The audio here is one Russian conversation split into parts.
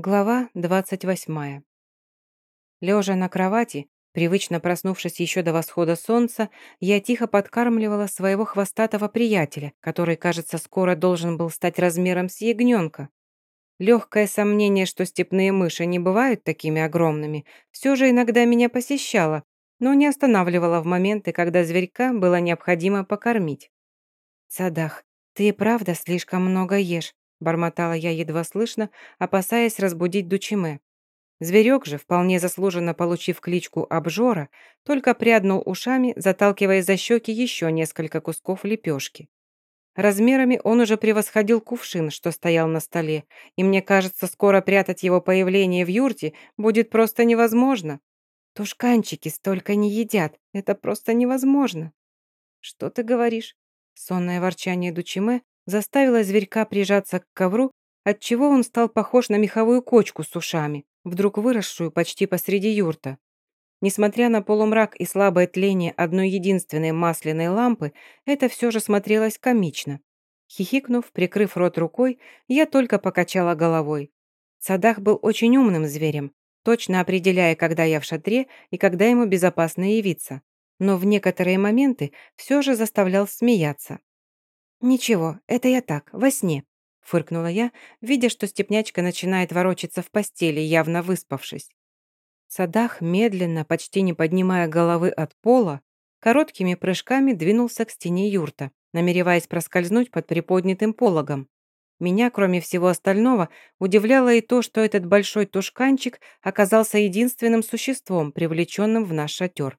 Глава 28. Лежа на кровати, привычно проснувшись еще до восхода солнца, я тихо подкармливала своего хвостатого приятеля, который, кажется, скоро должен был стать размером с ягненка. Легкое сомнение, что степные мыши не бывают такими огромными, все же иногда меня посещало, но не останавливало в моменты, когда зверька было необходимо покормить. «Садах, ты правда слишком много ешь», бормотала я едва слышно, опасаясь разбудить Дучиме. Зверек же, вполне заслуженно получив кличку Обжора, только пряднул ушами, заталкивая за щеки еще несколько кусков лепешки. Размерами он уже превосходил кувшин, что стоял на столе, и мне кажется, скоро прятать его появление в юрте будет просто невозможно. Тушканчики столько не едят, это просто невозможно. Что ты говоришь? Сонное ворчание Дучиме заставила зверька прижаться к ковру, отчего он стал похож на меховую кочку с ушами, вдруг выросшую почти посреди юрта. Несмотря на полумрак и слабое тление одной единственной масляной лампы, это все же смотрелось комично. Хихикнув, прикрыв рот рукой, я только покачала головой. Садах был очень умным зверем, точно определяя, когда я в шатре и когда ему безопасно явиться. Но в некоторые моменты все же заставлял смеяться. «Ничего, это я так, во сне», — фыркнула я, видя, что степнячка начинает ворочаться в постели, явно выспавшись. Садах, медленно, почти не поднимая головы от пола, короткими прыжками двинулся к стене юрта, намереваясь проскользнуть под приподнятым пологом. Меня, кроме всего остального, удивляло и то, что этот большой тушканчик оказался единственным существом, привлеченным в наш шатер.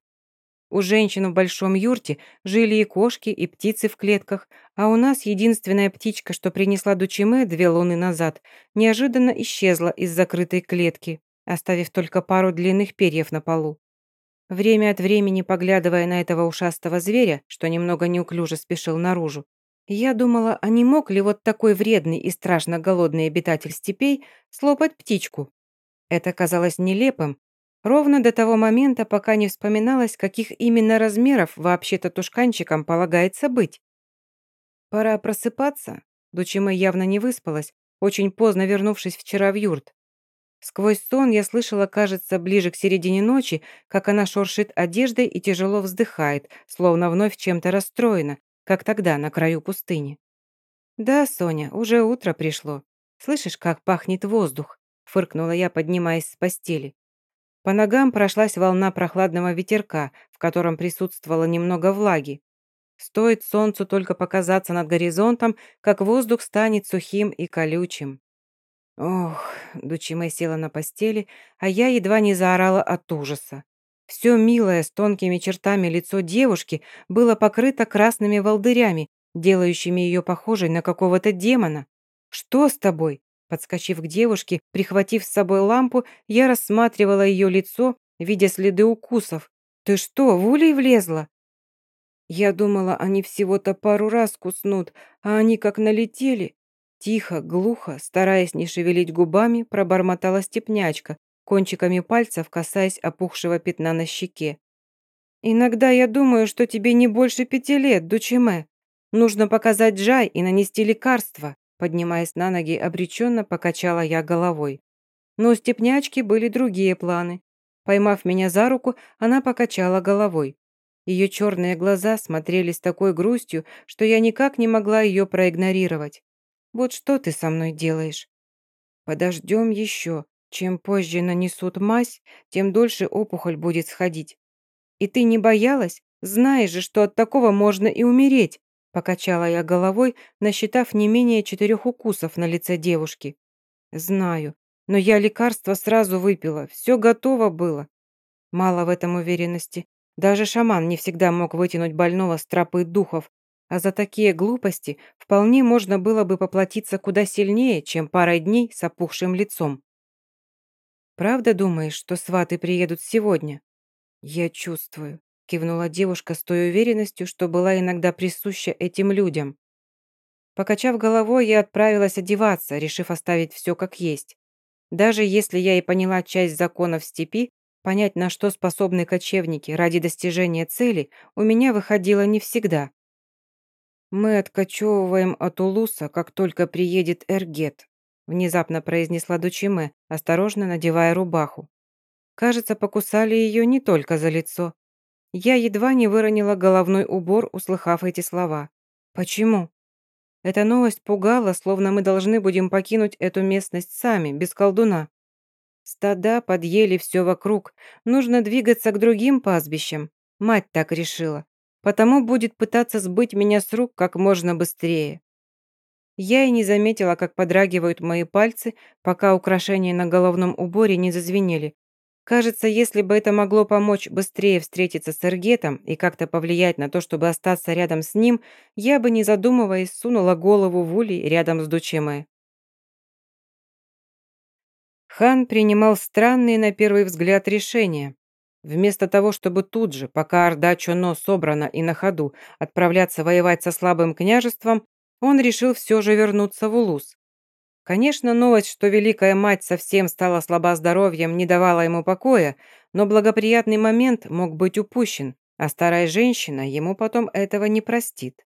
У женщин в большом юрте жили и кошки, и птицы в клетках, а у нас единственная птичка, что принесла Дучиме две луны назад, неожиданно исчезла из закрытой клетки, оставив только пару длинных перьев на полу. Время от времени, поглядывая на этого ушастого зверя, что немного неуклюже спешил наружу, я думала, а не мог ли вот такой вредный и страшно голодный обитатель степей слопать птичку? Это казалось нелепым, Ровно до того момента, пока не вспоминалось, каких именно размеров вообще-то тушканчикам полагается быть. Пора просыпаться. Дучима явно не выспалась, очень поздно вернувшись вчера в юрт. Сквозь сон я слышала, кажется, ближе к середине ночи, как она шуршит одеждой и тяжело вздыхает, словно вновь чем-то расстроена, как тогда на краю пустыни. «Да, Соня, уже утро пришло. Слышишь, как пахнет воздух?» фыркнула я, поднимаясь с постели. По ногам прошлась волна прохладного ветерка, в котором присутствовало немного влаги. Стоит солнцу только показаться над горизонтом, как воздух станет сухим и колючим. Ох, Дучиме села на постели, а я едва не заорала от ужаса. Все милое с тонкими чертами лицо девушки было покрыто красными волдырями, делающими ее похожей на какого-то демона. «Что с тобой?» Подскочив к девушке, прихватив с собой лампу, я рассматривала ее лицо, видя следы укусов. «Ты что, в улей влезла?» Я думала, они всего-то пару раз куснут, а они как налетели. Тихо, глухо, стараясь не шевелить губами, пробормотала степнячка, кончиками пальцев касаясь опухшего пятна на щеке. «Иногда я думаю, что тебе не больше пяти лет, Дучеме. Нужно показать Джай и нанести лекарство». Поднимаясь на ноги, обреченно покачала я головой. Но у степнячки были другие планы. Поймав меня за руку, она покачала головой. Ее черные глаза смотрели с такой грустью, что я никак не могла ее проигнорировать. «Вот что ты со мной делаешь?» «Подождем еще. Чем позже нанесут мазь, тем дольше опухоль будет сходить. И ты не боялась? Знаешь же, что от такого можно и умереть. Покачала я головой, насчитав не менее четырех укусов на лице девушки. Знаю, но я лекарство сразу выпила, все готово было. Мало в этом уверенности. Даже шаман не всегда мог вытянуть больного с тропы духов, а за такие глупости вполне можно было бы поплатиться куда сильнее, чем парой дней с опухшим лицом. «Правда думаешь, что сваты приедут сегодня?» «Я чувствую кивнула девушка с той уверенностью, что была иногда присуща этим людям. Покачав головой, я отправилась одеваться, решив оставить все как есть. Даже если я и поняла часть законов степи, понять, на что способны кочевники ради достижения цели, у меня выходило не всегда. Мы откачевываем от Улуса, как только приедет Эргет. внезапно произнесла Дучиме, осторожно надевая рубаху. Кажется, покусали ее не только за лицо. Я едва не выронила головной убор, услыхав эти слова. Почему? Эта новость пугала, словно мы должны будем покинуть эту местность сами, без колдуна. Стада подъели все вокруг, нужно двигаться к другим пастбищам. Мать так решила. Потому будет пытаться сбыть меня с рук как можно быстрее. Я и не заметила, как подрагивают мои пальцы, пока украшения на головном уборе не зазвенели. Кажется, если бы это могло помочь быстрее встретиться с Эргетом и как-то повлиять на то, чтобы остаться рядом с ним, я бы, не задумываясь, сунула голову в улей рядом с Дучемой. Хан принимал странные на первый взгляд решения. Вместо того, чтобы тут же, пока Орда Чоно собрана и на ходу, отправляться воевать со слабым княжеством, он решил все же вернуться в Улус. Конечно, новость, что Великая Мать совсем стала слаба здоровьем, не давала ему покоя, но благоприятный момент мог быть упущен, а старая женщина ему потом этого не простит.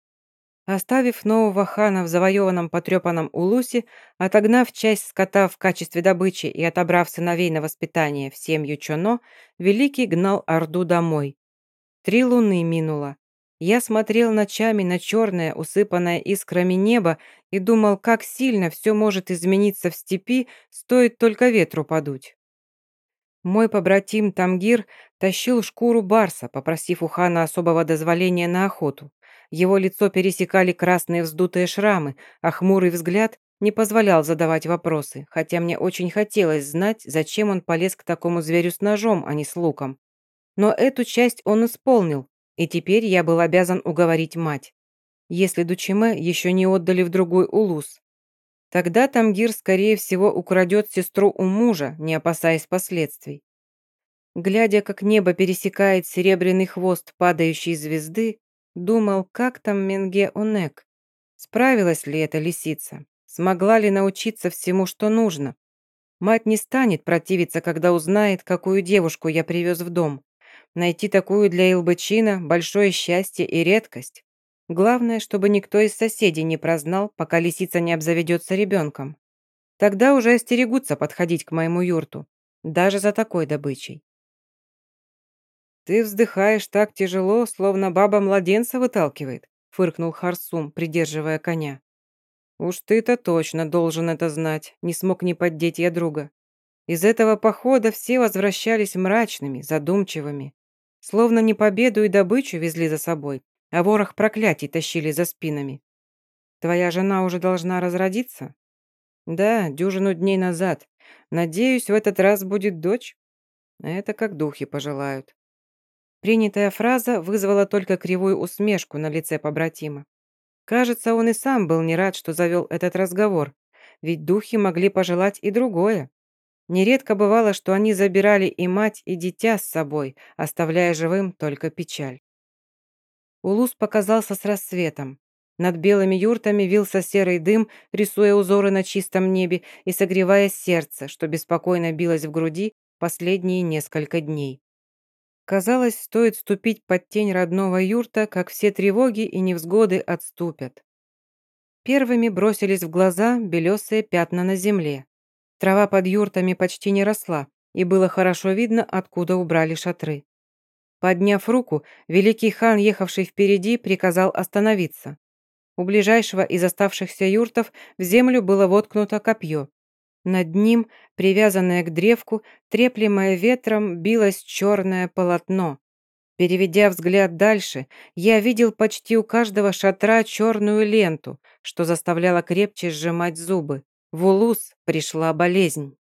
Оставив нового хана в завоеванном потрепанном Улусе, отогнав часть скота в качестве добычи и отобрав сыновей на воспитание в семью Чоно, Великий гнал Орду домой. Три луны минуло. Я смотрел ночами на черное, усыпанное искрами небо и думал, как сильно все может измениться в степи, стоит только ветру подуть. Мой побратим Тамгир тащил шкуру барса, попросив у хана особого дозволения на охоту. Его лицо пересекали красные вздутые шрамы, а хмурый взгляд не позволял задавать вопросы, хотя мне очень хотелось знать, зачем он полез к такому зверю с ножом, а не с луком. Но эту часть он исполнил, и теперь я был обязан уговорить мать. Если Дучиме еще не отдали в другой улус. Тогда Тамгир, скорее всего, украдет сестру у мужа, не опасаясь последствий. Глядя, как небо пересекает серебряный хвост падающей звезды, Думал, как там Менге Онек? Справилась ли эта лисица? Смогла ли научиться всему, что нужно? Мать не станет противиться, когда узнает, какую девушку я привез в дом. Найти такую для Илбычина – большое счастье и редкость. Главное, чтобы никто из соседей не прознал, пока лисица не обзаведется ребенком. Тогда уже остерегутся подходить к моему юрту, даже за такой добычей. «Ты вздыхаешь так тяжело, словно баба младенца выталкивает», фыркнул Харсум, придерживая коня. «Уж ты-то точно должен это знать», не смог не поддеть я друга. Из этого похода все возвращались мрачными, задумчивыми. Словно не победу и добычу везли за собой, а ворох проклятий тащили за спинами. «Твоя жена уже должна разродиться?» «Да, дюжину дней назад. Надеюсь, в этот раз будет дочь?» «Это как духи пожелают». Принятая фраза вызвала только кривую усмешку на лице побратима. Кажется, он и сам был не рад, что завел этот разговор, ведь духи могли пожелать и другое. Нередко бывало, что они забирали и мать, и дитя с собой, оставляя живым только печаль. Улус показался с рассветом. Над белыми юртами вился серый дым, рисуя узоры на чистом небе и согревая сердце, что беспокойно билось в груди последние несколько дней. Казалось, стоит ступить под тень родного юрта, как все тревоги и невзгоды отступят. Первыми бросились в глаза белесые пятна на земле. Трава под юртами почти не росла, и было хорошо видно, откуда убрали шатры. Подняв руку, великий хан, ехавший впереди, приказал остановиться. У ближайшего из оставшихся юртов в землю было воткнуто копье. Над ним, привязанное к древку, треплемое ветром, билось черное полотно. Переведя взгляд дальше, я видел почти у каждого шатра черную ленту, что заставляло крепче сжимать зубы. В улус пришла болезнь.